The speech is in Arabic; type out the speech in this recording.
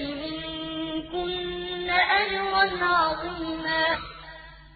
مِنكُنَّ أَجْرًا عَظِيمًا